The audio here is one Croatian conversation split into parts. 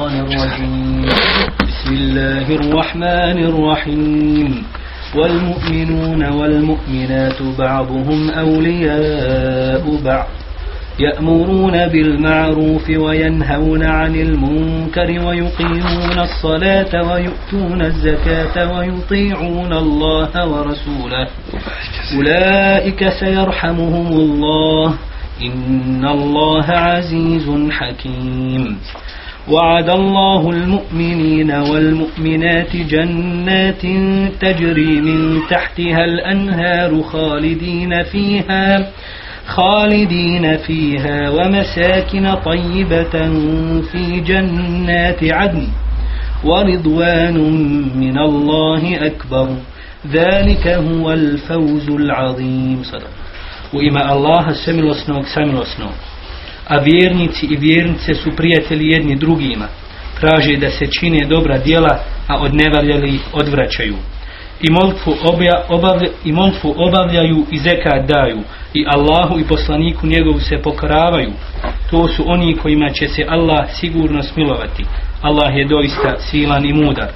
الشيطان الرجيم. بسم الله الرحمن الرحيم. والمؤمنون والمؤمنات بعضهم أولياء بعض. يأمرون بالمعروف وينهون عن المنكر ويقيمون الصلاة ويؤتون الزكاة ويطيعون الله ورسوله. أولئك سيرحمهم الله. إن الله عزيز حكيم. وعد الله المؤمنين والمؤمنات جنات تجري من تحتها الأنهار خالدين فيها خالدين فيها ومساكن طيبة في جنات عدن ورضوان من الله أكبر. ذلك هو الفوز العظيم. صدق. u ime Allaha samilosnog samilosnog. A vjernici i vjernice su prijatelji jedni drugima. Traže da se čine dobra djela, a od nevaljali ih odvraćaju. I molitvu, obja, obavlja, I molitvu obavljaju i zekat daju. I Allahu i poslaniku njegovu se pokoravaju. To su oni kojima će se Allah sigurno smilovati. Allah je doista silan i mudar.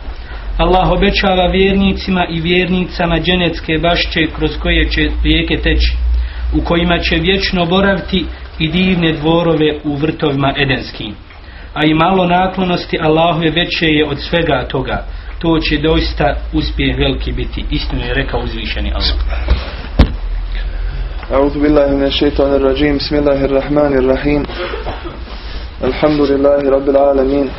Allah obećava vjernicima i vjernicama dženecke bašće kroz koje će rijeke teći u kojima će vječno boraviti i divne dvorove u vrtovima edenskim. A i malo naklonosti Allahove veće je od svega toga. To će doista uspjeh veliki biti. Istinu je rekao uzvišeni Allah. أعوذ بالله من الشيطان الرجيم بسم الله الرحمن الرحيم الحمد لله رب العالمين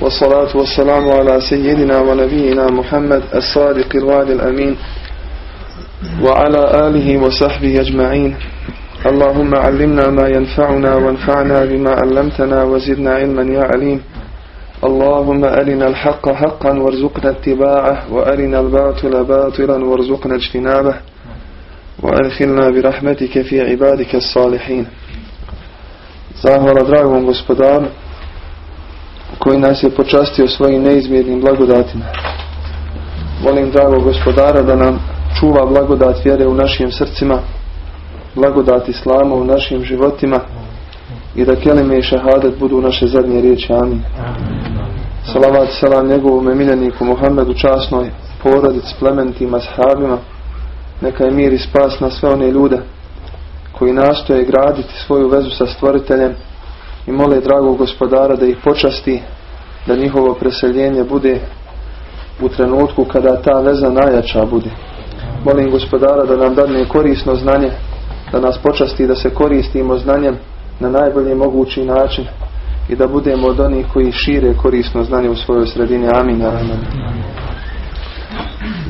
والصلاة والسلام على سيدنا ونبينا محمد الصادق الوعد الأمين وعلى آله وصحبه أجمعين اللهم علمنا ما ينفعنا وانفعنا بما علمتنا وزدنا علما يا عليم اللهم أرنا الحق حقا وارزقنا اتباعه وأرنا الباطل باطلا وارزقنا اجتنابه وأدخلنا برحمتك في عبادك الصالحين Zahvala dragom gospodaru koji nas je počastio svojim neizmjernim blagodatima. Molim dragog gospodara da nam čuva blagodat vjere u našim srcima, blagodat Islama u našim životima i da kelime i šahadet budu naše zadnje riječi. Amin. Salavat salam njegovom emiljeniku Muhammedu časnoj porodici, plementima, sahabima. Neka je mir i spas na sve one ljude koji nastoje graditi svoju vezu sa stvoriteljem i mole dragog gospodara da ih počasti, da njihovo preseljenje bude u trenutku kada ta veza najjača bude. Molim gospodara da nam dadne korisno znanje, da nas počasti da se koristimo znanjem na najbolji mogući način i da budemo od onih koji šire korisno znanje u svojoj sredini. Amin. Amin.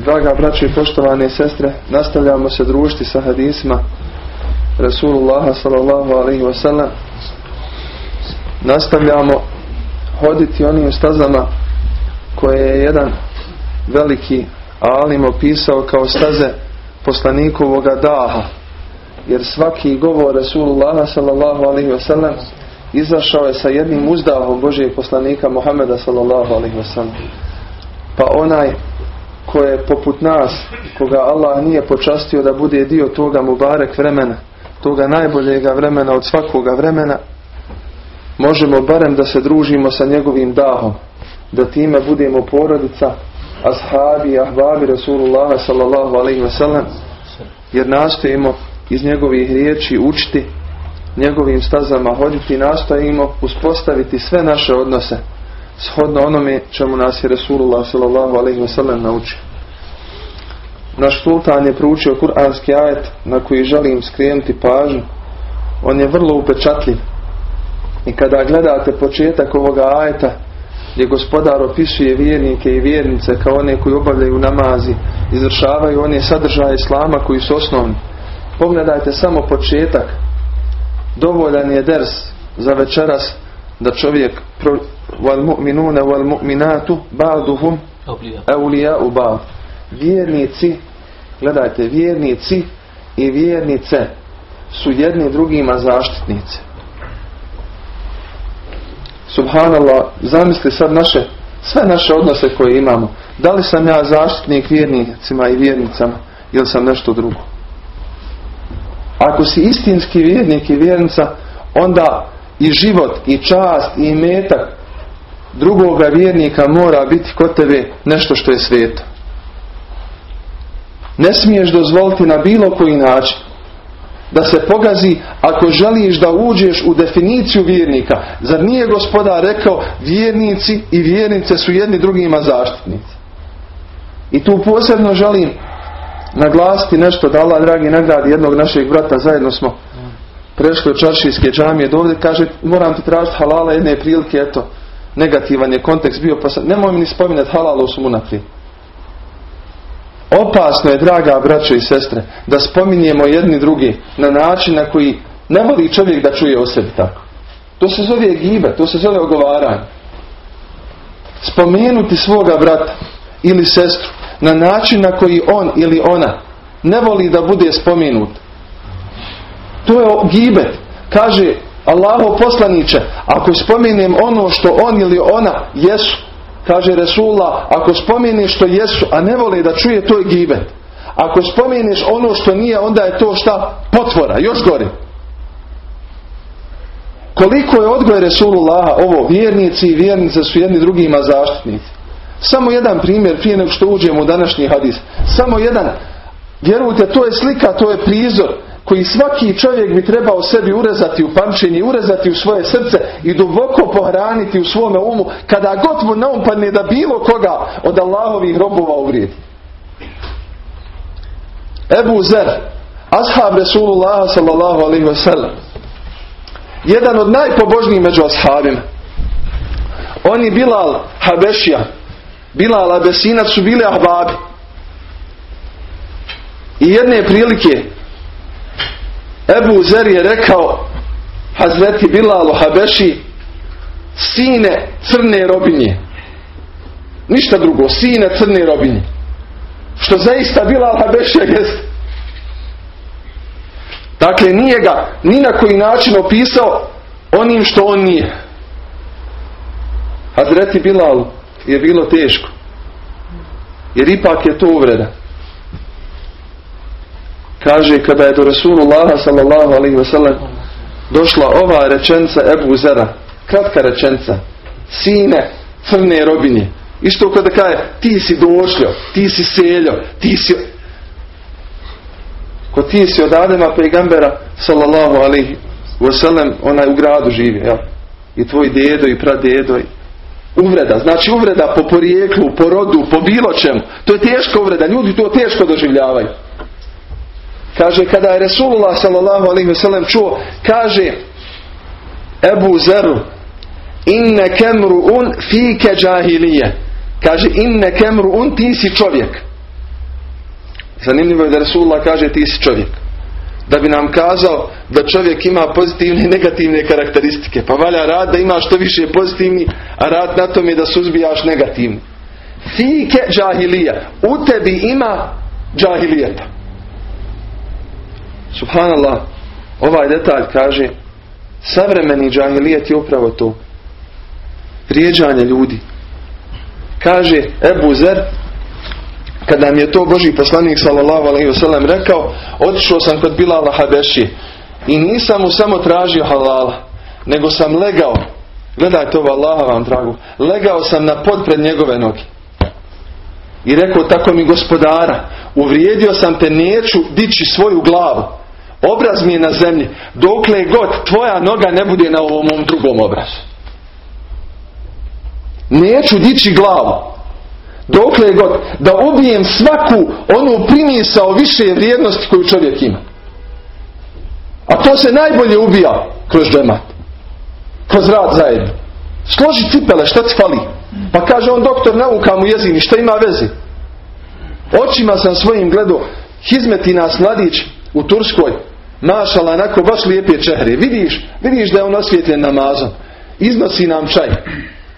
Draga braće i poštovane sestre, nastavljamo se družiti sa hadisma Rasulullaha sallallahu alaihi wasallam. Nastavljamo hoditi onim stazama koje je jedan veliki alim opisao kao staze poslanikovoga daha. Jer svaki govor Rasulullaha sallallahu alaihi wasallam izašao je sa jednim uzdahom Božijeg poslanika Muhammeda sallallahu alaihi wasallam. Pa onaj ko je poput nas, koga Allah nije počastio da bude dio toga mubarek vremena, toga najboljega vremena od svakoga vremena, možemo barem da se družimo sa njegovim dahom, da time budemo porodica, ashabi, ahbabi Rasulullaha sallallahu alaihi wasallam, jer nastojimo iz njegovih riječi učiti, njegovim stazama hoditi, nastojimo uspostaviti sve naše odnose shodno onome čemu nas je alaihi wasallam naučio. Naš sultan je proučio kuranski ajet na koji želim skrenuti pažnju. On je vrlo upečatljiv. I kada gledate početak ovoga ajeta gdje gospodar opisuje vjernike i vjernice kao one koji obavljaju namazi, izvršavaju one sadržaje islama koji su osnovni. Pogledajte samo početak. Dovoljan je ders za večeras da čovjek wal mu'minuna wal mu'minatu ba'duhum awliya'u ba'd. Vjernici, gledajte, vjernici i vjernice su jedni drugima zaštitnice. Subhanallah, zamisli sad naše, sve naše odnose koje imamo. Da li sam ja zaštitnik vjernicima i vjernicama ili sam nešto drugo? Ako si istinski vjernik i vjernica, onda i život, i čast, i metak drugoga vjernika mora biti kod tebe nešto što je sveto. Ne smiješ dozvoliti na bilo koji način da se pogazi ako želiš da uđeš u definiciju vjernika. Zar nije gospoda rekao vjernici i vjernice su jedni drugima zaštitnici. I tu posebno želim naglasiti nešto da Allah dragi nagradi jednog našeg brata zajedno smo prešli od čaršijske džamije do ovdje kaže moram ti tražiti halala jedne prilike eto negativan je kontekst bio pa sam, nemoj mi ni spominati halala su mu naprijed opasno je draga braćo i sestre da spominjemo jedni drugi na način na koji ne voli čovjek da čuje o sebi tako. To se zove gibe, to se zove ogovaranje. Spomenuti svoga brata ili sestru na način na koji on ili ona ne voli da bude spomenut. To je gibet. Kaže Allaho poslaniće, ako spomenem ono što on ili ona jesu, kaže Resulullah, ako spomeneš što jesu, a ne voli da čuje, to je gibet. Ako spomeneš ono što nije, onda je to šta? Potvora, još gore. Koliko je odgoj Resulullah ovo, vjernici i vjernice su jedni drugima zaštitnici. Samo jedan primjer prije nego što uđemo u današnji hadis. Samo jedan. Vjerujte, to je slika, to je prizor koji svaki čovjek bi trebao sebi urezati u pamćenje, urezati u svoje srce i duboko pohraniti u svome umu kada god mu naumpadne da bilo koga od Allahovih robova uvrijedi. Ebu Zer, ashab Resulullah sallallahu alaihi wasallam, jedan od najpobožnijih među ashabima. On je Bilal Habešija, Bilal Abesinac su bili ahbabi. I jedne prilike Ebu Zer je rekao Hazreti Bilalu Habeši sine crne robinje. Ništa drugo, sine crne robinje. Što zaista Bilal Habešija jest. Dakle, nije ga ni na koji način opisao onim što on nije. Hazreti Bilalu je bilo teško. Jer ipak je to uvreda. Kaže kada je do Rasulullaha sallallahu alaihi wasallam došla ova rečenca Ebu Zera. Kratka rečenca. Sine crne robinje. Isto kada kaže ti si došljo, ti si seljo, ti si ko ti si od Adema pejgambera sallallahu alaihi wasallam onaj u gradu živi. Jel? I tvoj dedo i pradedo i Uvreda, znači uvreda po porijeklu, po rodu, po bilo čemu. To je teška uvreda, ljudi to teško doživljavaju. Kaže, kada je Resulullah wasallam čuo, kaže Ebu Zeru, inne kemru un fike džahilije. Kaže, inne kemru un ti si čovjek. Zanimljivo je da Resulullah kaže ti si čovjek da bi nam kazao da čovjek ima pozitivne i negativne karakteristike. Pa valja rad da ima što više pozitivni, a rad na tome da suzbijaš negativni. Fike džahilija. U tebi ima džahilijeta. Subhanallah, ovaj detalj kaže savremeni džahilijet je upravo to. Vrijeđanje ljudi. Kaže Ebu Zer kada mi je to Boži poslanik sallallahu alaihi wasallam rekao, otišao sam kod Bilala Habeši i nisam mu samo tražio halala, nego sam legao, gledajte ovo Allaha vam dragu, legao sam na pod pred njegove noge. I rekao, tako mi gospodara, uvrijedio sam te, neću dići svoju glavu. Obraz mi je na zemlji, dokle god tvoja noga ne bude na ovom drugom obrazu. Neću dići glavu. Dokle god da ubijem svaku onu primisao više vrijednosti koju čovjek ima. A to se najbolje ubija kroz džemat. Kroz rad zajedno. Složi cipele, šta ti fali? Pa kaže on doktor nauka mu jezini, šta ima veze? Očima sam svojim gledao, hizmeti nas mladić u Turskoj, mašala onako baš lijepe čehre. Vidiš, vidiš da je on osvjetljen namazom. Iznosi nam čaj.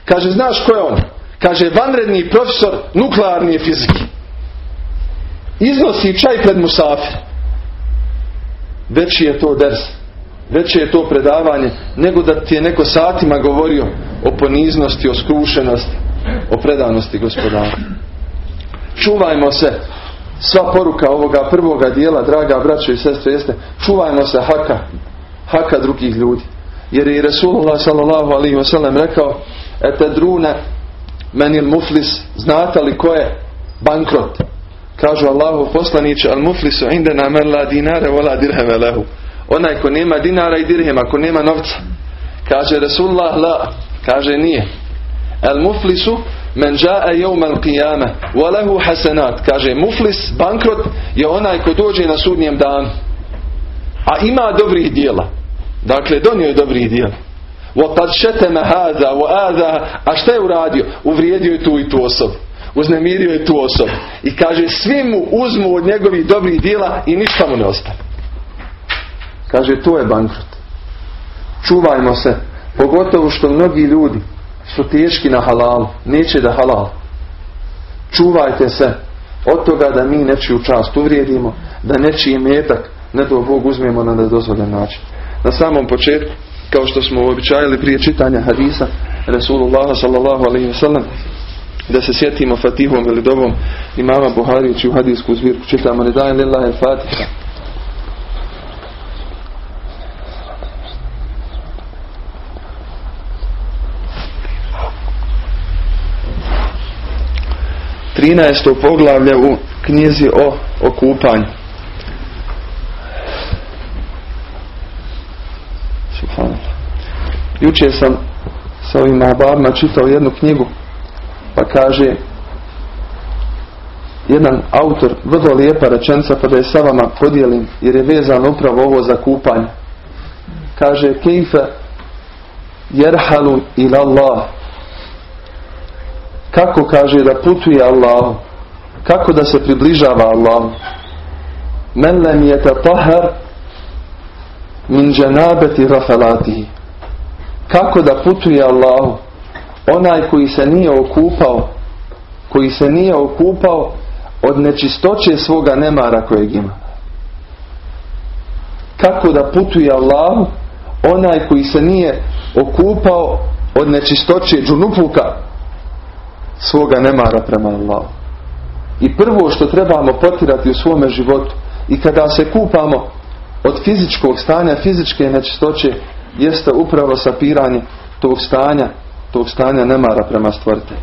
Kaže, znaš ko je on? Kaže, vanredni profesor nuklearne fizike. Iznosi čaj pred musafir. Veći je to ders. Veće je to predavanje nego da ti je neko satima govorio o poniznosti, o skrušenosti, o predanosti gospodara. Čuvajmo se. Sva poruka ovoga prvoga dijela, draga braćo i sestre, jeste čuvajmo se haka, haka drugih ljudi. Jer je Resulullah sallallahu alaihi wasallam rekao etadruna menil muflis, znate li ko je bankrot? Kažu Allahu poslaniće, al muflisu indena men la dinare vola dirheme lehu. Onaj ko nema dinara i dirhema, ko nema novca. Kaže Resulullah la, kaže nije. Al muflisu men ja'a yawm al qiyamah wa lahu hasanat. Kaže muflis, bankrot je onaj ko dođe na sudnjem danu. A ima dobrih dijela. Dakle, donio je dobrih dijela. وَقَدْ شَتَمَ هَذَا وَآذَا A šta je uradio? Uvrijedio je tu i tu osobu. Uznemirio je tu osobu. I kaže, svi mu uzmu od njegovih dobrih dijela i ništa mu ne ostane. Kaže, to je bankrot. Čuvajmo se. Pogotovo što mnogi ljudi su teški na halalu. Neće da halal. Čuvajte se od toga da mi nečiju čast uvrijedimo, da nečiji metak ne do Bog uzmemo na nedozvoljen način. Na samom početku, kao što smo uobičajili prije čitanja hadisa Rasulullah sallallahu alaihi wa sallam, da se sjetimo Fatihom ili dobom imama Buhari čiju hadijsku zbirku čitamo ne dajem lillahi Fatiha. Trinaesto poglavlje u knjizi o okupanju. Jučer sam sa ovim ahbabima čitao jednu knjigu pa kaže jedan autor, vrlo lijepa rečenica pa da je sa vama podijelim jer je vezano upravo ovo za kupanje. Kaže kejfe jerhalu ila Allah. Kako kaže da putuje Allah kako da se približava Allah men lem tahar min džanabeti rafalatihi. Kako da putuje Allahu? Onaj koji se nije okupao koji se nije okupao od nečistoće svoga nemara kojeg ima. Kako da putuje Allahu? Onaj koji se nije okupao od nečistoće džunupuka svoga nemara prema Allahu. I prvo što trebamo potirati u svome životu i kada se kupamo od fizičkog stanja, fizičke nečistoće jeste upravo sapiranje tog stanja, tog stanja nemara prema stvorite.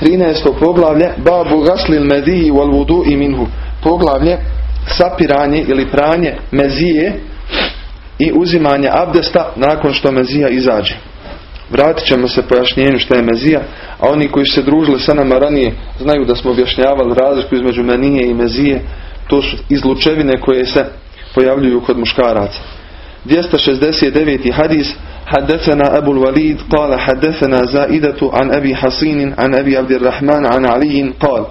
13. poglavlje Babu gaslil mediji wal vudu i minhu. Poglavlje sapiranje ili pranje mezije i uzimanje abdesta nakon što mezija izađe. Vratit ćemo se pojašnjenju što je mezija, a oni koji su se družili sa nama ranije znaju da smo objašnjavali razliku između menije i mezije. To su izlučevine koje se pojavljuju kod muškaraca. 269. hadis حدثنا أبو الوليد قال حدثنا زائدة عن أبي حصين عن أبي عبد الرحمن عن علي قال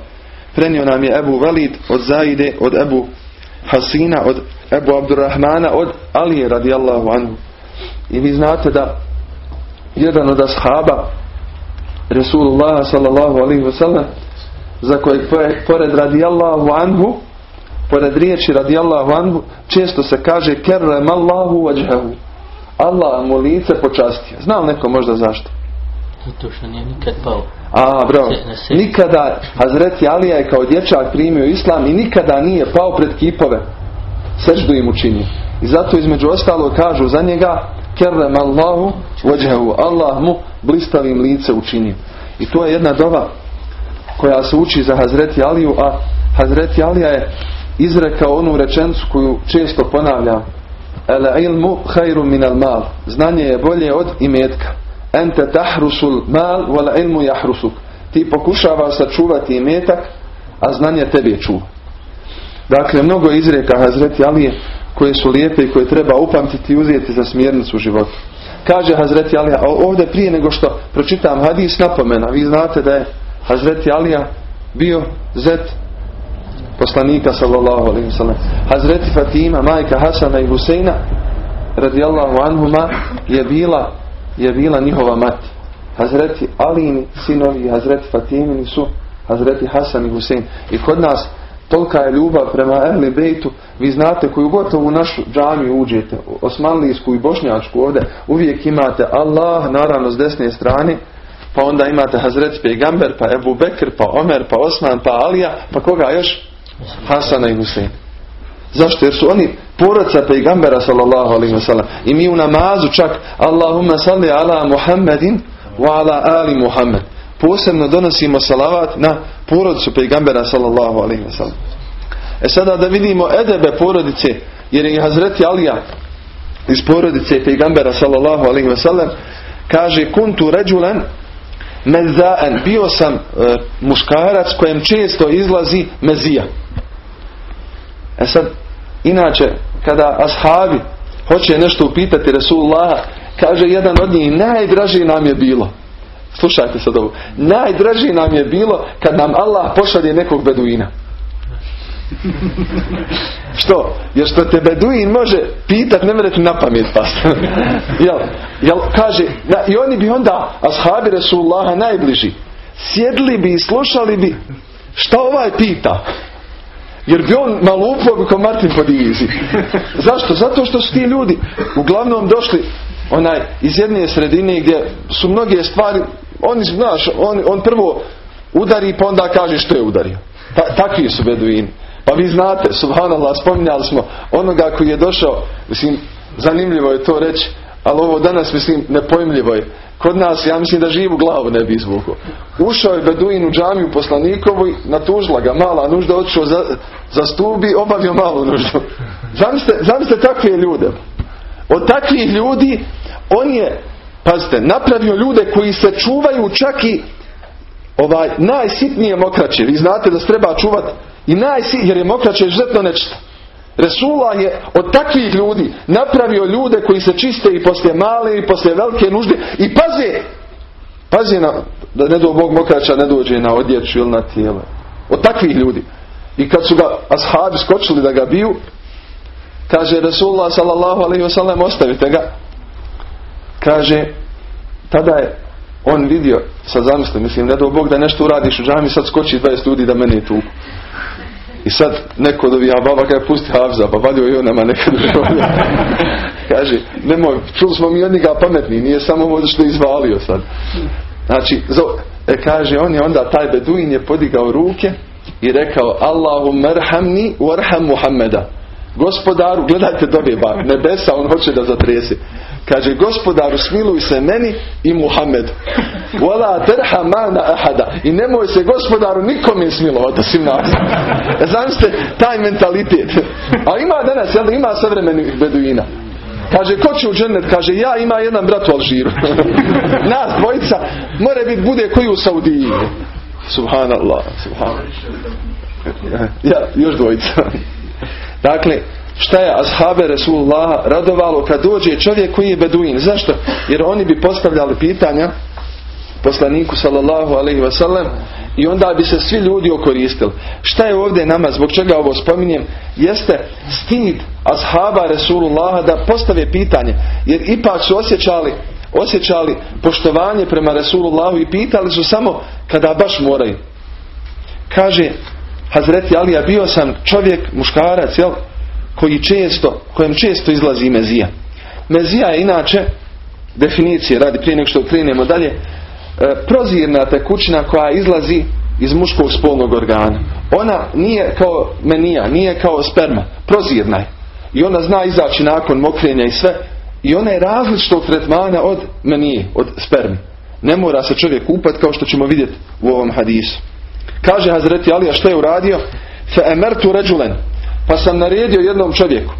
prenio nam je Ebu Valid od Zaide, od Ebu Hasina, od Ebu Abdurrahmana, od Alije radijallahu anhu. I vi znate da jedan od ashaba Resulullah sallallahu alaihi wa sallam za kojeg pored radijallahu anhu pored riječi radijallahu anhu često se kaže kerrem Allahu vajhahu Allah mu lice počastio. Znam neko možda zašto? Zato što nije nikad pao. A, bravo. Nikada Hazreti Alija je kao dječak primio islam i nikada nije pao pred kipove. Seždu im učinio. I zato između ostalo kažu za njega kerrem Allahu vajhahu. Allah mu blistavim lice učinio. I to je jedna dova koja se uči za Hazreti Aliju, a Hazreti Alija je izrekao onu rečenicu koju često ponavljam. El ilmu hajru min al mal. Znanje je bolje od imetka. Ente tahrusul mal wal ilmu jahrusuk. Ti pokušava sačuvati imetak, a znanje tebi čuva. Dakle, mnogo izreka Hazreti Alije koje su lijepe i koje treba upamtiti i uzeti za smjernicu u životu. Kaže Hazreti Alija, ovdje prije nego što pročitam hadis napomena, vi znate da je Hazreti Alija bio zet poslanika sallallahu alaihi sallam. Hazreti Fatima, majka Hasana i Huseina radijallahu anhuma je bila, je bila njihova mati. Hazreti Alini, sinovi i Hazreti Fatimini su Hazreti Hasan i Husein. I kod nas tolika je ljubav prema Ehli Bejtu. Vi znate koju gotovo u našu džamiju uđete, osmanlijsku i bošnjačku ovdje, uvijek imate Allah, naravno s desne strane, pa onda imate Hazreti Pejgamber, pa Ebu Bekr, pa Omer, pa Osman, pa Alija, pa koga još? Hasana i Husein. Zašto? Jer su oni porodca pejgambera sallallahu alaihi wa sallam. I mi u namazu čak Allahumma salli ala Muhammedin wa ala ali Muhammed. Posebno donosimo salavat na porodicu pejgambera sallallahu alaihi wa sallam. E sada da vidimo edebe porodice, jer je Hazreti Alija iz porodice pejgambera sallallahu alaihi wa sallam kaže kuntu ređulen mezaan, bio sam e, muškarac kojem često izlazi mezija. E sad, inače, kada ashabi hoće nešto upitati Rasulullah, kaže jedan od njih, najdraži nam je bilo. Slušajte sad ovo. Najdraži nam je bilo kad nam Allah pošalje nekog beduina. Što? Jer što te beduin može pitat, ne mreti na pamet pas. jel, jel, kaže, i oni bi onda, ashabi Rasulullaha najbliži, sjedli bi i slušali bi šta ovaj pita. Jer bi on malo upao kao Martin Podizi. Zašto? Zato što su ti ljudi uglavnom došli onaj iz jedne sredine gdje su mnoge stvari, oni, znaš, on, on prvo udari pa onda kaže što je udario. Ta, takvi su beduini. Pa vi znate, subhanallah, spominjali smo onoga koji je došao, mislim, zanimljivo je to reći, ali ovo danas, mislim, nepojmljivo je. Kod nas, ja mislim da živu glavu ne bi izvukao. Ušao je Beduin u džamiju poslanikovu natužila ga mala nužda, otišao za, za stubi, obavio malu nuždu. Zamislite, zamislite takve ljude. Od takvih ljudi on je, pazite, napravio ljude koji se čuvaju čak i ovaj najsitnije mokraće. Vi znate da se treba čuvati i najsitnije, jer je mokraće izuzetno nečito. Resulullah je od takvih ljudi napravio ljude koji se čiste i poslije male i poslije velike nužde i paze paze na, da ne do Bog mokraća ne dođe na odjeću ili na tijelo. Od takvih ljudi. I kad su ga ashabi skočili da ga biju kaže Resulullah sallallahu alaihi wasallam ostavite ga kaže tada je on vidio sad zamislim mislim ne do Bog da nešto uradiš u džami sad skoči 20 ljudi da mene tu i sad neko dovi, a baba kaže pusti Havza, pa valio i on nama nekad Kaže, nemoj, čuli smo mi od njega pametni, nije samo ovo što je izvalio sad. Znači, e, kaže, on je onda, taj beduin je podigao ruke i rekao, Allahu merhamni warham Muhammeda. Gospodaru, gledajte dobije bar, nebesa, on hoće da zatresi. Kaže, gospodaru, smiluj se meni i Muhammedu. Wala mana ahada. I nemoj se gospodaru nikome smilovati osim nas. E, Zamislite, taj mentalitet. A ima danas, jel ima savremenih beduina. Kaže, ko će u džennet? Kaže, ja ima jedan brat u Alžiru. Nas dvojica, mora biti bude koji u Saudiji. Subhanallah, subhanallah. Ja, još dvojica. Dakle, šta je ashabe Resulullah radovalo kad dođe čovjek koji je beduin. Zašto? Jer oni bi postavljali pitanja poslaniku sallallahu alaihi wasallam i onda bi se svi ljudi okoristili. Šta je ovdje nama, zbog čega ovo spominjem, jeste stid ashaba Resulullaha da postave pitanje. Jer ipak su osjećali osjećali poštovanje prema Resulullahu i pitali su samo kada baš moraju. Kaže Hazreti Alija, bio sam čovjek, muškarac, jel? Koji često, kojem često izlazi mezija. Mezija je inače, definicije radi prije nego što krenemo dalje, e, prozirna tekućina koja izlazi iz muškog spolnog organa. Ona nije kao menija, nije kao sperma, prozirna je. I ona zna izaći nakon mokrenja i sve. I ona je različitog tretmana od menije, od spermi. Ne mora se čovjek kupati kao što ćemo vidjeti u ovom hadisu. Kaže Hazreti Alija što je uradio? Fe emertu ređulen. Pa sam naredio jednom čovjeku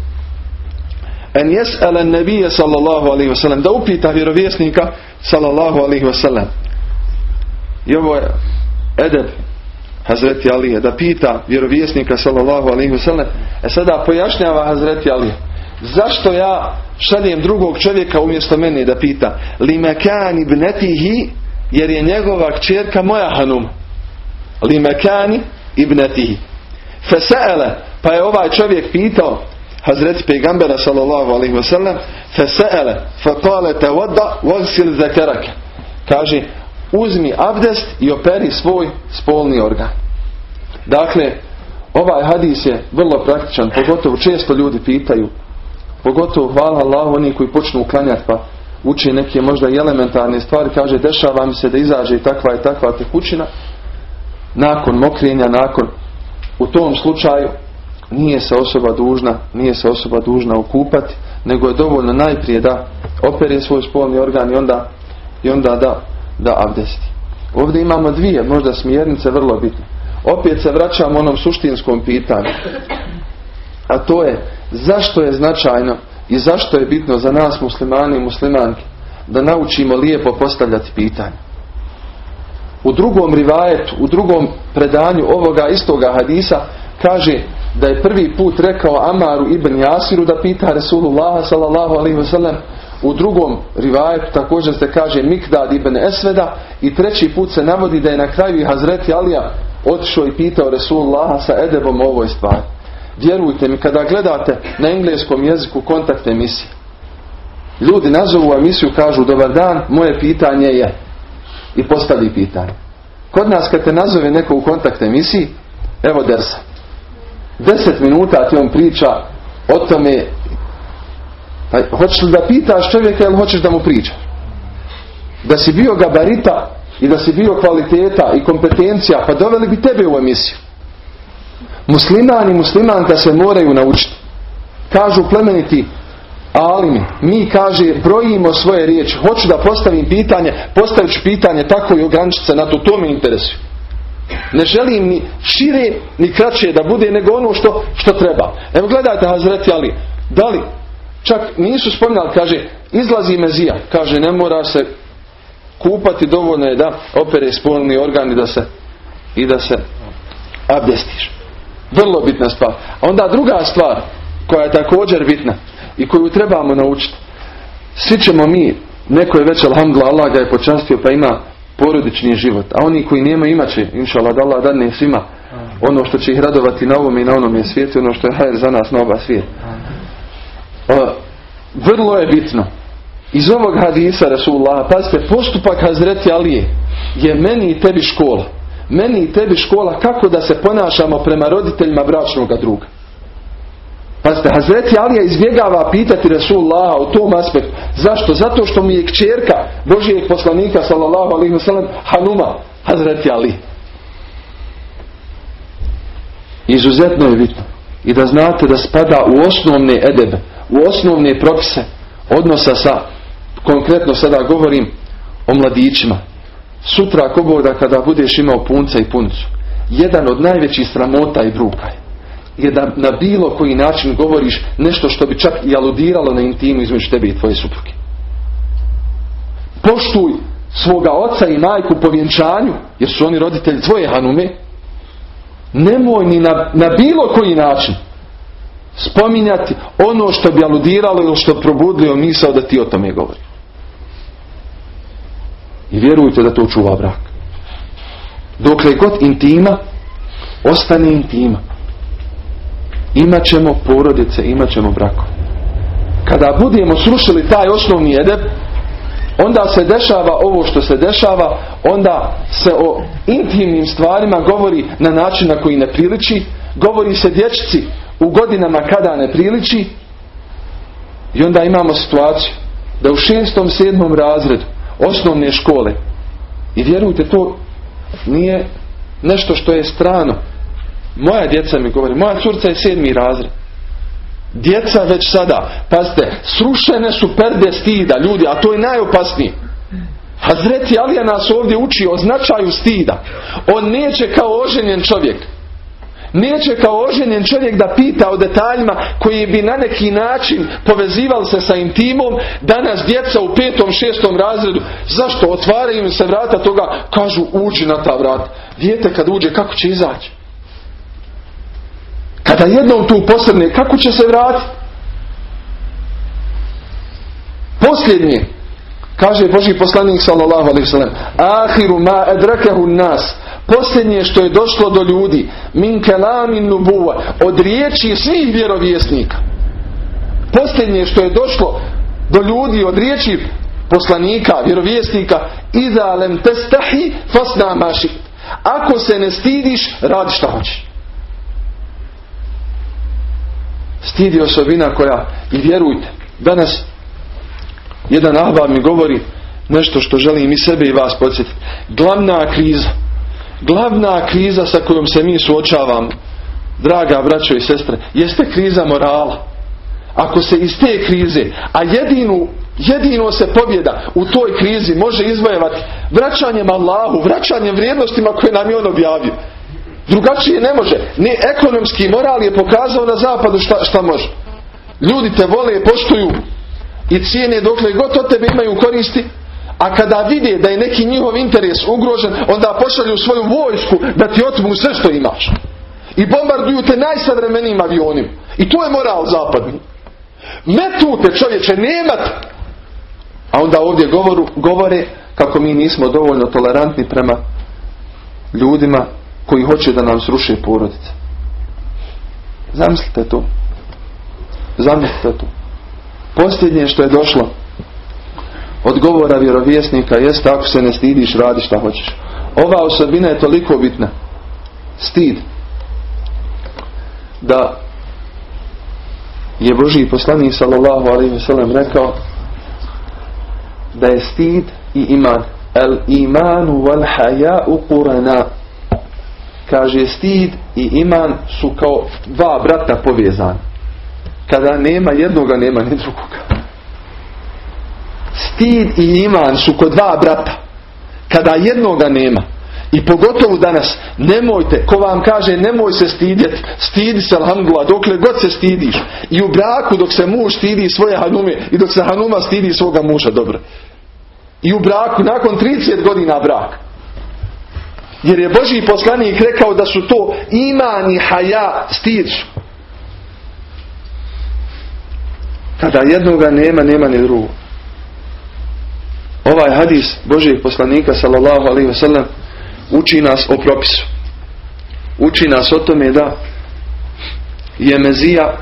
en jes'ala nebije sallallahu alaihi wasallam da upita vjerovjesnika sallallahu alaihi wasallam. I ovo je edeb Hazreti Alije da pita vjerovjesnika sallallahu alaihi wasallam. E sada pojašnjava Hazreti Alije zašto ja šaljem drugog čovjeka umjesto mene da pita? Limekani ibnetihi jer je njegova kćerka moja hanum. Limekani ibnetihi. Fesele pa je ovaj čovjek pitao Hazreti pejgambera sallallahu alaihi wa sallam fesele fekale te voda vogsil zekerake kaže uzmi abdest i operi svoj spolni organ. Dakle ovaj hadis je vrlo praktičan pogotovo često ljudi pitaju pogotovo hvala Allah oni koji počnu uklanjati pa uči neke možda i elementarne stvari kaže dešava mi se da izađe takva i takva tekućina nakon mokrenja nakon u tom slučaju nije se osoba dužna, nije se osoba dužna okupati, nego je dovoljno najprije da opere svoj spolni organ i onda, i onda da da abdesti. Ovdje imamo dvije, možda smjernice vrlo bitne. Opet se vraćamo onom suštinskom pitanju. A to je zašto je značajno i zašto je bitno za nas muslimani i muslimanke da naučimo lijepo postavljati pitanje. U drugom rivajetu, u drugom predanju ovoga istoga hadisa kaže da je prvi put rekao Amaru ibn Jasiru da pita Resulullah sallallahu alaihi wasallam u drugom rivajetu također se kaže Mikdad ibn Esveda i treći put se navodi da je na kraju Hazreti Alija otišao i pitao Resulullah sa edebom o ovoj stvari. Vjerujte mi, kada gledate na engleskom jeziku kontakt emisije, ljudi nazovu emisiju, kažu dobar dan, moje pitanje je i postavi pitanje. Kod nas kad te nazove neko u kontakt emisiji, evo dersa. Deset minuta ti on priča o tome pa, hoćeš li da pitaš čovjeka ili hoćeš da mu pričaš? Da si bio gabarita i da si bio kvaliteta i kompetencija, pa doveli bi tebe u emisiju. Musliman i muslimanka se moraju naučiti. Kažu plemeniti alimi, mi kaže brojimo svoje riječi. Hoću da postavim pitanje, postavit ću pitanje tako i ograničiti se na to, to me interesuje. Ne želim ni šire ni kraće da bude nego ono što, što treba. Evo gledajte Hazreti Ali. Da li čak nisu spominjali, kaže izlazi mezija. Kaže ne mora se kupati, dovoljno je da opere spolni organi da se i da se abdestiš. Vrlo bitna stvar. A onda druga stvar koja je također bitna i koju trebamo naučiti. Svi ćemo mi, neko je već alhamdulillah Allah ga je počastio pa ima porodični život. A oni koji nema imat će, inša Allah, da Allah dadne svima ono što će ih radovati na ovom i na onom je svijetu, ono što je hajer za nas na oba svijet. vrlo je bitno. Iz ovog hadisa Rasulullah, pazite, postupak Hazreti Alije je meni i tebi škola. Meni i tebi škola kako da se ponašamo prema roditeljima bračnog druga. Pazite, Hazreti Alija izbjegava pitati Rasulullah u tom aspektu. Zašto? Zato što mi je kćerka Božijeg poslanika sallallahu alaihi wasallam Hanuma Hazreti Ali. Izuzetno je bitno. I da znate da spada u osnovne edebe, u osnovne propise odnosa sa, konkretno sada govorim o mladićima. Sutra ako da kada budeš imao punca i puncu, jedan od najvećih sramota i bruka je da na bilo koji način govoriš nešto što bi čak i aludiralo na intimu između tebe i tvoje supruge. Poštuj svoga oca i majku po vjenčanju, jer su oni roditelji tvoje hanume. Nemoj ni na, na bilo koji način spominjati ono što bi aludiralo ili što probudilo misao da ti o tome govori. I vjerujte da to čuva brak. Dokle god intima, ostane intima imat ćemo porodice, imat ćemo brako. Kada budemo srušili taj osnovni edep, onda se dešava ovo što se dešava, onda se o intimnim stvarima govori na način na koji ne priliči, govori se dječici u godinama kada ne priliči i onda imamo situaciju da u šestom, sedmom razredu osnovne škole i vjerujte to nije nešto što je strano moja djeca mi govori, moja curca je sedmi razred. Djeca već sada, pazite, srušene su perde stida, ljudi, a to je najopasnije. Hazreti Alija nas ovdje uči o značaju stida. On neće kao oženjen čovjek. Neće kao oženjen čovjek da pita o detaljima koji bi na neki način povezivali se sa intimom. Danas djeca u petom, šestom razredu, zašto otvaraju se vrata toga, kažu uđi na ta vrata. Dijete kad uđe, kako će izaći? Kada jednom tu posrne, kako će se vratiti? Posljednje, kaže Boži poslanik sallallahu alaihi sallam, ahiru ma edrakehu nas, posljednje što je došlo do ljudi, min kelamin nubuva, od riječi svih vjerovjesnika. Posljednje što je došlo do ljudi od riječi poslanika, vjerovjesnika, iza lem testahi fasna maši. Ako se ne stidiš, radi šta hoćeš. Stid je osobina koja, i vjerujte, danas jedan ahbab mi govori nešto što želim i sebe i vas podsjetiti. Glavna kriza, glavna kriza sa kojom se mi suočavamo, draga braćo i sestre, jeste kriza morala. Ako se iz te krize, a jedinu Jedino se pobjeda u toj krizi može izvojevati vraćanjem Allahu, vraćanjem vrijednostima koje nam je on objavio. Drugačije ne može. Ni ekonomski moral je pokazao na zapadu šta, šta može. Ljudi te vole, poštuju i cijene dokle god od tebe imaju koristi, a kada vide da je neki njihov interes ugrožen, onda pošalju svoju vojsku da ti otmu sve što imaš. I bombarduju te najsavremenijim avionima. I to je moral zapadni. Metu te čovječe, nemat. A onda ovdje govoru, govore kako mi nismo dovoljno tolerantni prema ljudima koji hoće da nam sruše porodice. Zamislite to. Zamislite to. Posljednje što je došlo od govora vjerovjesnika jeste ako se ne stidiš radi šta hoćeš. Ova osobina je toliko bitna. Stid. Da je Boži poslanik sallallahu alaihi sellem rekao da je stid i iman. El imanu wal haya'u qurana. Kaže stid i iman su kao dva brata povezani. Kada nema jednoga, nema ni drugoga. Stid i iman su kod dva brata. Kada jednoga nema. I pogotovo danas, nemojte, ko vam kaže nemoj se stidjeti, stidi se alhamdulillah, dokle god se stidiš. I u braku dok se muž stidi svoje hanume i dok se hanuma stidi svoga muža, dobro. I u braku, nakon 30 godina brak. Jer je Boži poslanik rekao da su to iman i haja stid Kada jednoga nema, nema ni drugog. Ovaj hadis Božijeg poslanika sallallahu alaihi wasallam uči nas o propisu. Uči nas o tome da je mezija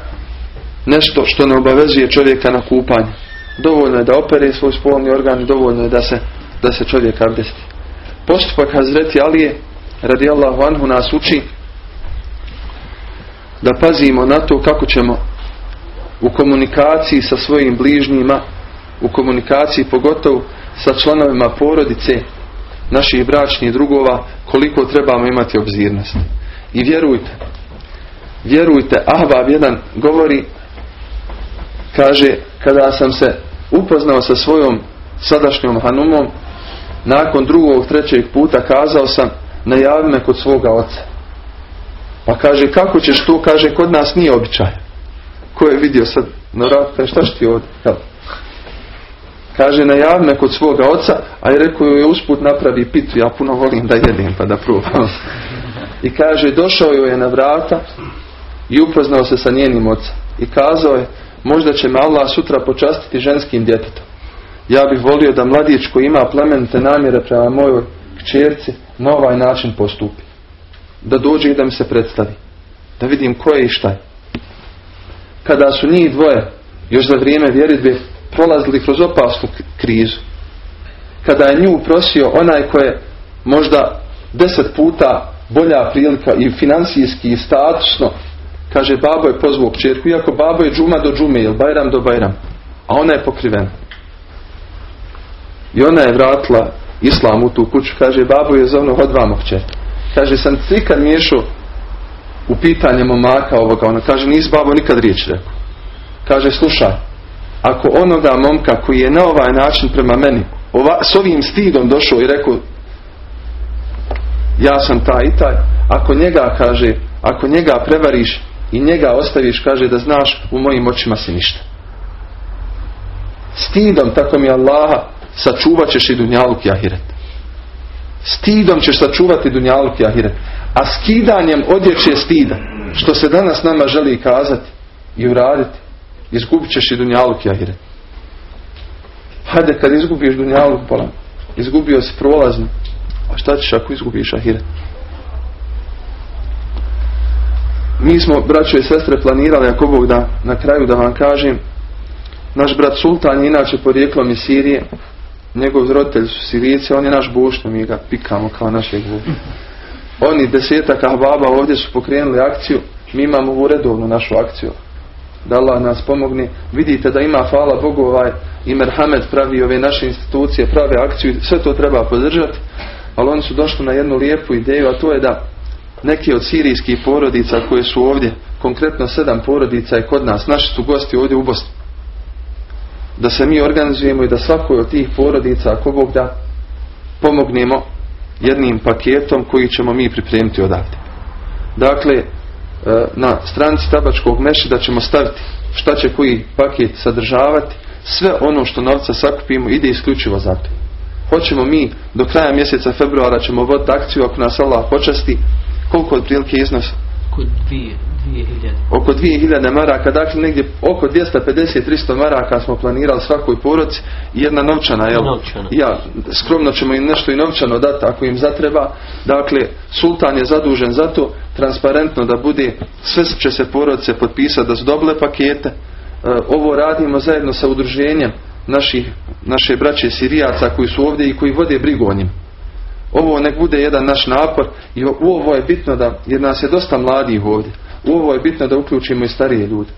nešto što ne obavezuje čovjeka na kupanje. Dovoljno je da opere svoj spolni organ i dovoljno je da se, da se čovjek abdesti. Postupak Hazreti Alije radijallahu anhu nas uči da pazimo na to kako ćemo u komunikaciji sa svojim bližnjima, u komunikaciji pogotovo sa članovima porodice naših bračnih drugova koliko trebamo imati obzirnost. I vjerujte, vjerujte, Ahbab jedan govori, kaže, kada sam se upoznao sa svojom sadašnjom hanumom, nakon drugog, trećeg puta kazao sam, najavi me kod svoga oca. Pa kaže, kako ćeš to? Kaže, kod nas nije običaj. Ko je vidio sad na vrat, šta ću ti ovdje? Kaže, najavi me kod svoga oca, a je rekao je usput napravi pitu, ja puno volim da jedem pa da probam. I kaže, došao joj je na vrata i upoznao se sa njenim ocem. I kazao je, možda će me Allah sutra počastiti ženskim djetetom. Ja bih volio da mladić koji ima plemenite namjere prema mojoj kćerci na ovaj način postupi. Da dođe i da mi se predstavi. Da vidim ko je i šta je. Kada su njih dvoje još za vrijeme vjeritbe prolazili kroz opasnu krizu. Kada je nju prosio onaj ko je možda deset puta bolja prilika i financijski i statusno, kaže babo je pozvao kćerku, iako babo je džuma do džume, ili bajram do bajram, a ona je pokrivena. I ona je vratila islam u tu kuću, kaže babo je zovno od vamo kćer. Kaže sam ti kad miješao u pitanje momaka ovoga, ona kaže nis babo nikad riječ rekao. Kaže slušaj, ako onoga momka koji je na ovaj način prema meni ova, s ovim stidom došao i rekao ja sam taj i taj ako njega kaže ako njega prevariš i njega ostaviš kaže da znaš u mojim očima si ništa stidom tako mi Allaha sačuvat ćeš i dunjaluk i ahiret stidom ćeš sačuvati dunjaluk i ahiret a skidanjem odjeće stida što se danas nama želi kazati i uraditi izgubit ćeš i dunjaluk i ahiret. Hajde kad izgubiš dunjaluk, pola, izgubio si prolazno. A šta ćeš ako izgubiš ahiret? Mi smo, braćo i sestre, planirali, ako Bog da, na kraju da vam kažem, naš brat Sultan je inače porijeklom iz Sirije, njegov roditelj su Sirijci, on je naš bušno, mi ga pikamo kao našeg bušno. Oni desetak ahbaba ovdje su pokrenuli akciju, mi imamo ovu redovnu našu akciju, da Allah nas pomogne. Vidite da ima, hvala Bogu, ovaj i Merhamed pravi ove naše institucije, prave akciju, sve to treba podržati, ali oni su došli na jednu lijepu ideju, a to je da neki od sirijskih porodica koje su ovdje, konkretno sedam porodica je kod nas, naši su gosti ovdje u Bosni. Da se mi organizujemo i da svakoj od tih porodica, ako Bog da, pomognemo jednim paketom koji ćemo mi pripremiti odavde. Dakle, e, na stranici tabačkog da ćemo staviti šta će koji paket sadržavati, sve ono što novca sakupimo ide isključivo za to. Hoćemo mi do kraja mjeseca februara ćemo voditi akciju ako nas Allah počasti koliko otprilike iznos? Oko 2000. Oko 2000 maraka, dakle negdje oko 250-300 maraka smo planirali svakoj poroci i jedna novčana, jel? Novčana. Ja, skromno ćemo im nešto i novčano dati ako im zatreba. Dakle, sultan je zadužen za to, transparentno da bude, sve će se porodice potpisati da su dobile pakete. E, ovo radimo zajedno sa udruženjem naših, naše braće Sirijaca koji su ovdje i koji vode brigu o njim. Ovo nek bude jedan naš napor i ovo je bitno da, jer nas je dosta mladih ovdje, u ovo je bitno da uključimo i starije ljude.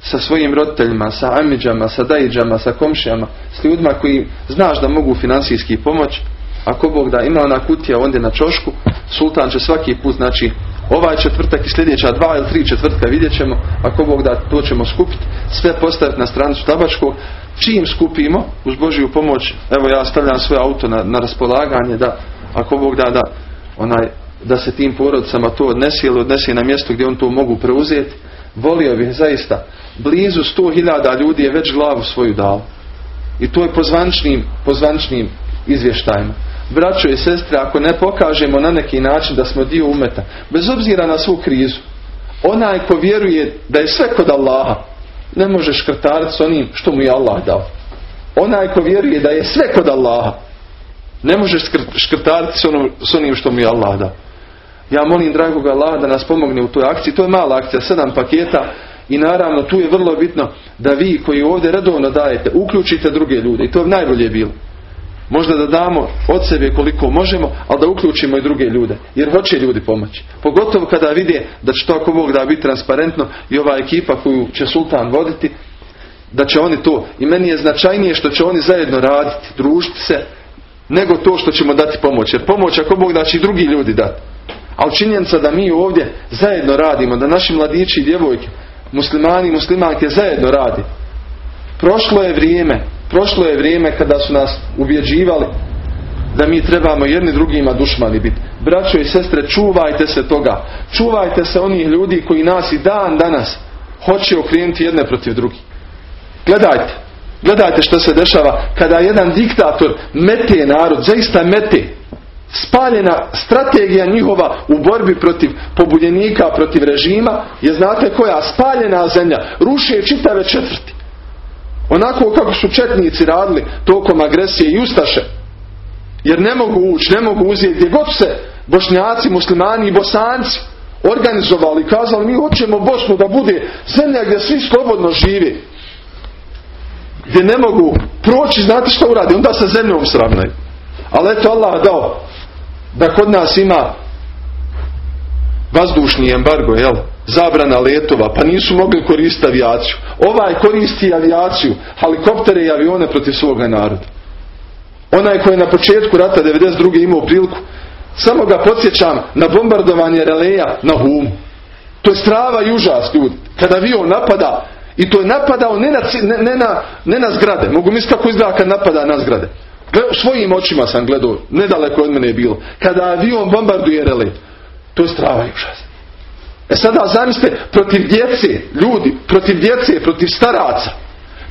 Sa svojim roditeljima, sa amidžama, sa dajđama, sa komšijama, s ljudima koji znaš da mogu financijski pomoć. Ako Bog da ima ona kutija ondje na čošku, sultan će svaki put, znači ovaj četvrtak i sljedeća dva ili tri četvrtka vidjet ćemo, ako Bog da to ćemo skupiti, sve postaviti na stranicu tabačkog, čim skupimo, uz Božiju pomoć, evo ja stavljam svoje auto na, na raspolaganje da ako Bog da da onaj da se tim porodicama to odnesi ili odnesi na mjesto gdje on to mogu preuzeti volio bih zaista blizu sto hiljada ljudi je već glavu svoju dao. I to je po zvančnim, po zvančnim izvještajima. Braćo i sestre ako ne pokažemo na neki način da smo dio umeta bez obzira na svu krizu onaj ko vjeruje da je sve kod Allaha ne može škrtariti s onim što mu je Allah dao. Onaj ko vjeruje da je sve kod Allaha ne možeš škrtariti s onim što mi je Allah da. Ja molim dragog Allah da nas pomogne u toj akciji. To je mala akcija, sedam paketa. I naravno tu je vrlo bitno da vi koji ovdje redovno dajete, uključite druge ljude. I to je najbolje bilo. Možda da damo od sebe koliko možemo, ali da uključimo i druge ljude. Jer hoće ljudi pomoći. Pogotovo kada vide da će to ako Bog da biti transparentno i ova ekipa koju će sultan voditi, da će oni to. I meni je značajnije što će oni zajedno raditi, družiti se, nego to što ćemo dati pomoć. Jer pomoć ako Bog da će i drugi ljudi dati. Ali činjenica da mi ovdje zajedno radimo, da naši mladići i djevojke, muslimani i muslimanke zajedno radi. Prošlo je vrijeme, prošlo je vrijeme kada su nas ubjeđivali da mi trebamo jedni drugima dušmani biti. Braćo i sestre, čuvajte se toga. Čuvajte se onih ljudi koji nas i dan danas hoće okrenuti jedne protiv drugih. Gledajte, Gledajte što se dešava kada jedan diktator mete narod, zaista mete. Spaljena strategija njihova u borbi protiv pobunjenika, protiv režima je znate koja? Spaljena zemlja. Ruše čitave četvrti. Onako kako su četnici radili tokom agresije i ustaše. Jer ne mogu ući, ne mogu uzeti gdje god se bošnjaci, muslimani i bosanci organizovali, kazali mi hoćemo Bosnu da bude zemlja gdje svi slobodno živi gdje ne mogu proći, znate što uradi? Onda se zemljom sravnaju. Ali eto Allah dao da kod nas ima vazdušni embargo, jel? Zabrana letova, pa nisu mogli koristiti avijaciju. Ovaj koristi avijaciju, helikoptere i avione protiv svoga naroda. Onaj koji je na početku rata 92. imao priliku, samo ga podsjećam na bombardovanje releja na Humu. To je strava i užas, ljudi. Kada avion napada, i to je napadao ne na, ne, na, ne na zgrade. Mogu misliti kako izgleda kad napada na zgrade. Svojim očima sam gledao, nedaleko od mene je bilo. Kada avion bombarduje to je strava i užas. E sada zamislite, protiv djece, ljudi, protiv djece, protiv staraca,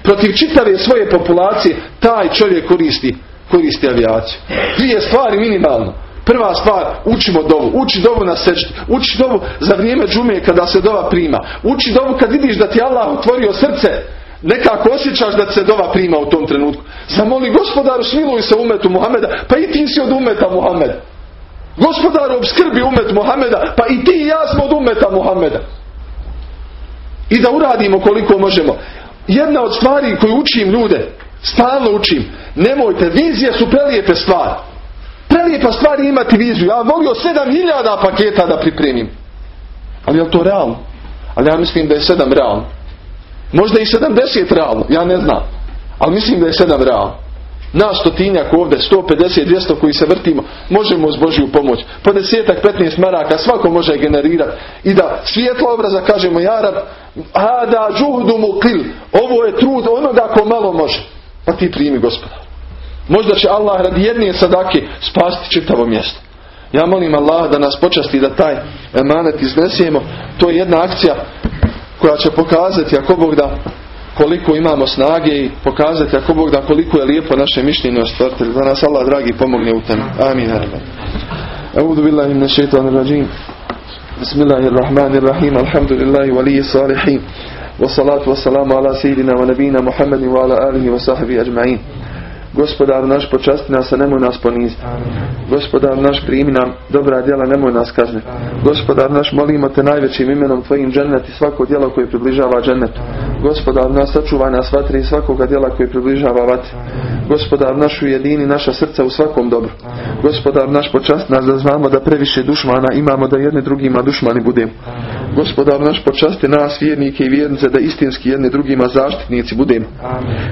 protiv čitave svoje populacije, taj čovjek koristi, koristi avijaciju. Dvije stvari minimalno. Prva stvar, učimo dovu. Uči dovu na sečti. Uči dovu za vrijeme džume kada se dova prima. Uči dovu kad vidiš da ti Allah otvorio srce. Nekako osjećaš da se dova prima u tom trenutku. Zamoli gospodaru smiluj se umetu Muhameda. Pa i ti si od umeta Muhameda. Gospodaru obskrbi umet Muhameda. Pa i ti i ja smo od umeta Muhameda. I da uradimo koliko možemo. Jedna od stvari koju učim ljude, stalno učim, nemojte, vizije su prelijepe stvari. Prelijepa stvar imati viziju. Ja volio sedam hiljada paketa da pripremim. Ali je to realno? Ali ja mislim da je sedam realno. Možda i sedamdeset realno. Ja ne znam. Ali mislim da je sedam realno. Nas stotinjak ovdje, 150, 200 koji se vrtimo, možemo uz Božju pomoć. Po desetak, 15 maraka, svako može generirati. I da svijetlo obraza kažemo, Jarab, da džuhdu mu kil. Ovo je trud onoga ko malo može. Pa ti primi gospodar. Možda će Allah radi jedne sadake spasti čitavo mjesto. Ja molim Allah da nas počasti da taj emanet iznesemo. To je jedna akcija koja će pokazati ako Bog da koliko imamo snage i pokazati ako Bog da koliko je lijepo naše mišljenje ostvariti. Da nas Allah dragi pomogne u tome. Amin. أعوذ بالله من الشيطان الرجيم بسم الله الرحمن الرحيم الحمد لله ولي الصالحين والصلاة والسلام على سيدنا ونبينا محمد وعلى آله وصحبه أجمعين Gospodar naš počasti nas, a nemoj nas poniziti. Gospodar naš primi nam dobra djela, nemoj nas kazniti. Gospodar naš molimo te najvećim imenom tvojim džennet i svako djelo koje približava džennetu. Gospodar nas sačuvaj nas vatri i svakoga djela koje približava vatri. Gospodar naš ujedini naša srca u svakom dobru. Gospodar naš počast nas da znamo da previše dušmana imamo da jedni drugima dušmani budemo. Gospodar naš počasti nas vjernike i vjernice da istinski jedni drugima zaštitnici budemo.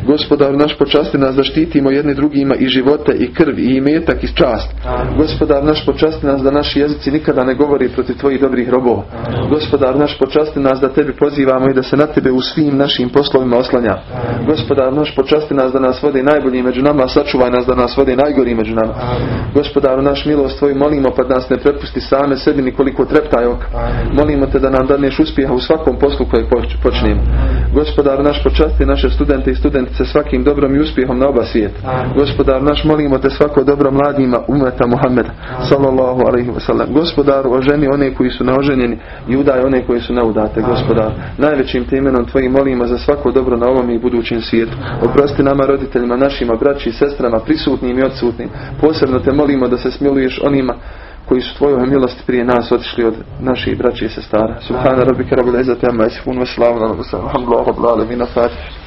Gospodar naš počasti nas da štitimo jedni drugima i živote i krv i imetak i čast. Gospodar naš počasti nas da naši jezici nikada ne govori protiv tvojih dobrih robova. Gospodar naš počasti nas da tebi pozivamo i da se na tebe u svim našim poslovima oslanja. Gospodar naš počasti nas da nas vodi najbolji među nama, sačuvaj nas da nas vodi najgori među nama. Gospodaru naš milost tvoj molimo pa da nas ne prepusti same sebi nikoliko treptaj oka. Molimo te da nam daneš uspjeha u svakom poslu koji počnemo. Gospodar naš počasti naše studente i studentice svakim dobrom i uspjehom na oba svijeta. Gospodar naš molimo te svako dobro mladima umeta Muhammeda sallallahu alaihi wasallam. Gospodaru oženi one koji su naoženjeni i udaj one koji su naudate. Gospodar najvećim te imenom tvojim molimo za svako dobro na ovom i budućem svijetu. Oprosti nama roditeljima, našima, braći i sestrama, prisutnim i odsutnim. Posebno te molimo da se smiluješ onima koji su tvojoj milosti prije nas otišli od naših braći i sestara. Subhana rabbika rabbil izzati amma yasifun wa salamun ala mursalin. Alhamdulillahi rabbil alamin. Fatiha.